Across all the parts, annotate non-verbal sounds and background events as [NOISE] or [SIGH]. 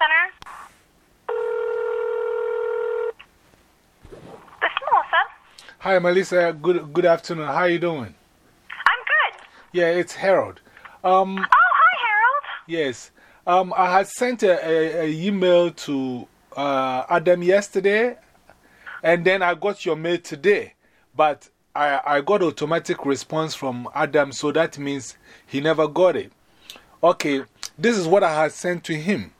Center. This is Melissa. Hi, Melissa. Good, good afternoon. How are you doing? I'm good. Yeah, it's Harold. Um, Oh, hi, Harold. yes. Um, I had sent a, a, a email to uh, Adam yesterday, and then I got your mail today. But I, I got automatic response from Adam, so that means he never got it. Okay, this is what I had sent to him.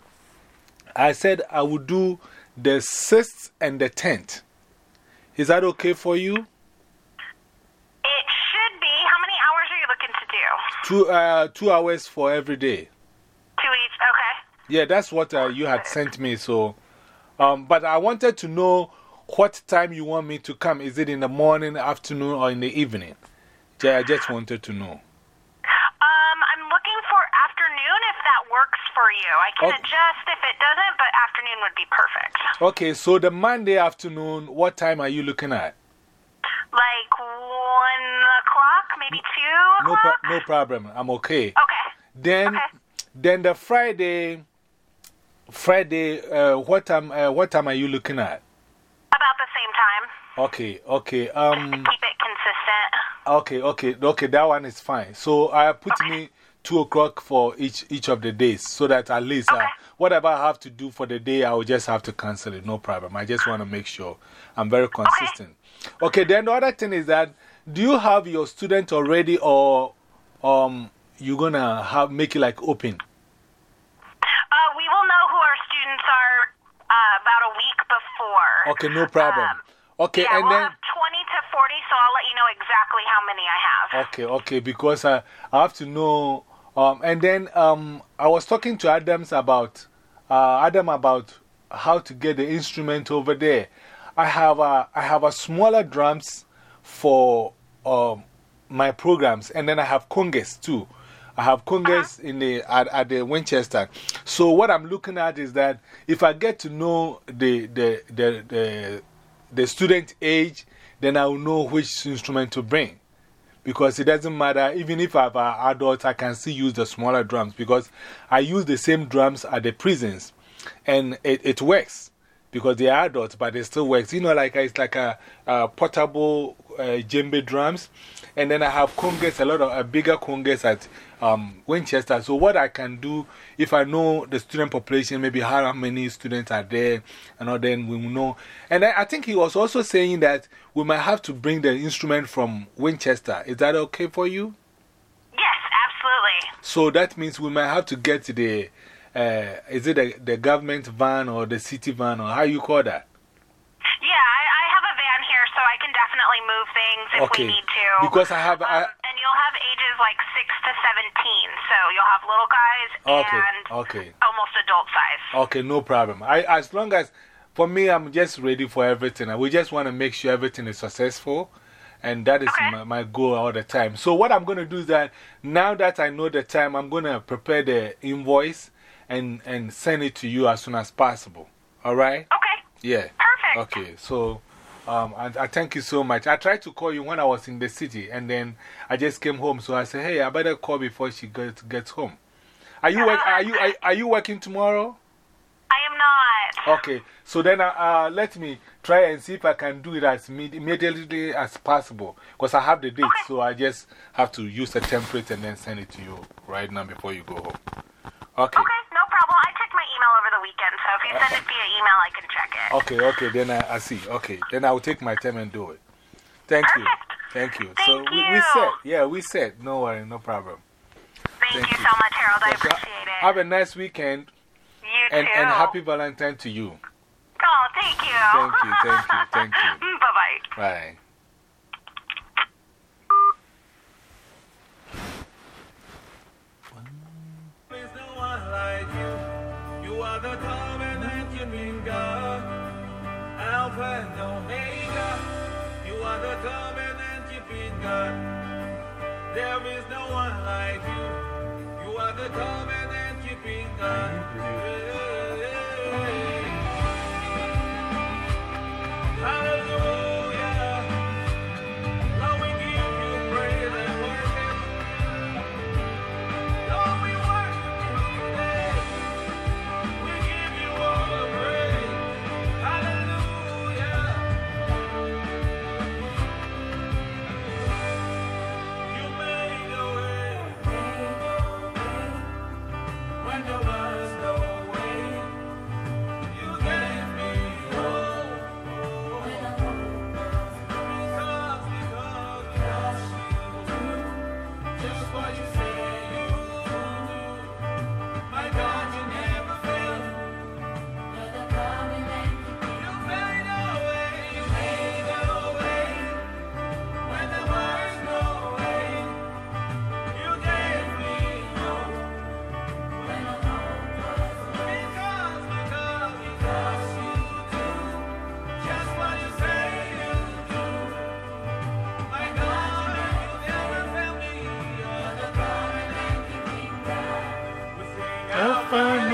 I said I would do the 6th and the 10th. Is that okay for you? It should be. How many hours are you looking to do? Two, uh, two hours for every day. Two each. Okay. Yeah, that's what uh, you had sent me. So, um, but I wanted to know what time you want me to come. Is it in the morning, afternoon, or in the evening? I just wanted to know. I can Okay. adjust if it doesn't, but afternoon would be perfect. Okay, so the Monday afternoon, what time are you looking at? Like one o'clock, maybe two No, pro no problem. I'm okay. Okay. Then, Okay. then the Friday, Friday, uh, what time? Uh, what time are you looking at? About the same time. Okay, okay. Um. Keep it consistent. Okay, okay, okay, that one is fine. So I put me two o'clock for each each of the days so that at least uh, Okay. whatever I have to do for the day, I will just have to cancel it. No problem. I just want to make sure I'm very consistent. Okay, then the other thing is that do you have your student already or um, you gonna have make it like open? Uh, we will know who our students are uh, about a week before. Okay, no problem. Um, Okay, yeah, and we'll then. have 20 to 40, so I'll let you know exactly how many I have. Okay, okay, because I, I have to know. Um, and then um, I was talking to Adams about uh, Adam about how to get the instrument over there. I have a, I have a smaller drums for um, my programs, and then I have congas too. I have congas in the, at, at the Winchester. So, what I'm looking at is that if I get to know the, the, the, the, the student age, then I will know which instrument to bring because it doesn't matter. Even if I have an adult, I can still use the smaller drums because I use the same drums at the prisons and it, it works because they are adults, but it still works. You know, like it's like a, a portable uh, djembe drums. And then I have congas, a lot of a bigger congas at um, Winchester. So, what I can do if I know the student population, maybe how many students are there, and all, then we will know. And I, I think he was also saying that we might have to bring the instrument from Winchester. Is that okay for you? Yes, absolutely. So that means we might have to get the, uh, is it the, the government van or the city van or how you call that? Yeah, I, I have a van here, so I can definitely move things if Okay, we need to. because I have- I- Um, and you'll have ages like 6 to 17, so you'll have little guys Okay, and okay. almost adult size. Okay, no problem. I, as long as, for me, I'm just ready for everything. We just want to make sure everything is successful. And that is Okay. my, my goal all the time. So, what I'm going to do is that now that I know the time, I'm going to prepare the invoice and, and send it to you as soon as possible. All right? Okay, Yeah. perfect. Okay, so um, I, I thank you so much. I tried to call you when I was in the city, and then I just came home. So I said, hey, I better call before she gets, gets home. Are you, work, are, you, are, are you working tomorrow? I am not. Okay, so then uh, uh, let me try and see if I can do it as imme- immediately as possible. Because I have the date, so I just have to use a template and then send it to you right now before you go home. Okay. Okay, no problem. I check my email over the weekend, so if you send it via email, I can check it. Okay, okay, then I, I see. Okay, then I will take my time and do it. Thank you. Thank you. Thank so we, we you. said, yeah, we said, no worry, no problem. Thank, Thank you you. so much, Harold. I So, appreciate it. Have a nice weekend you and, too. and happy Valentine to you. Oh, thank you. Thank you, thank you, thank you. [LAUGHS] bye bye. Bye. Alpha and Omega. You are the covenant keeping God. There is no one like you. You are the covenant keeping God. fun.